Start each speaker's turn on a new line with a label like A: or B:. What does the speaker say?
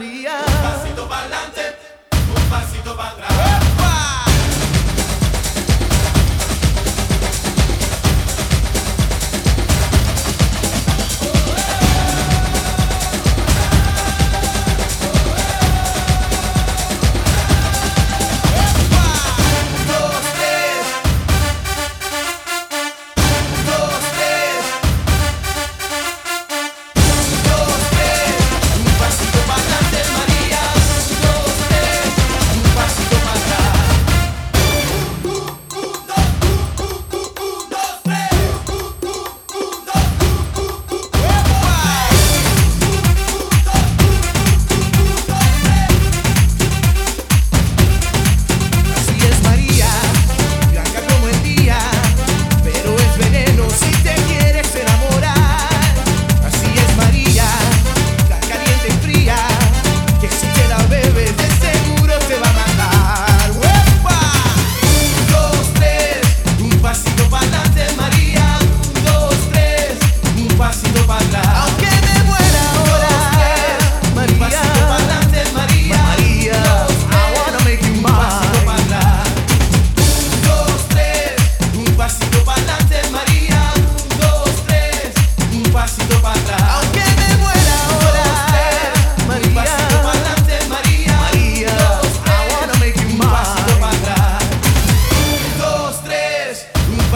A: Pasito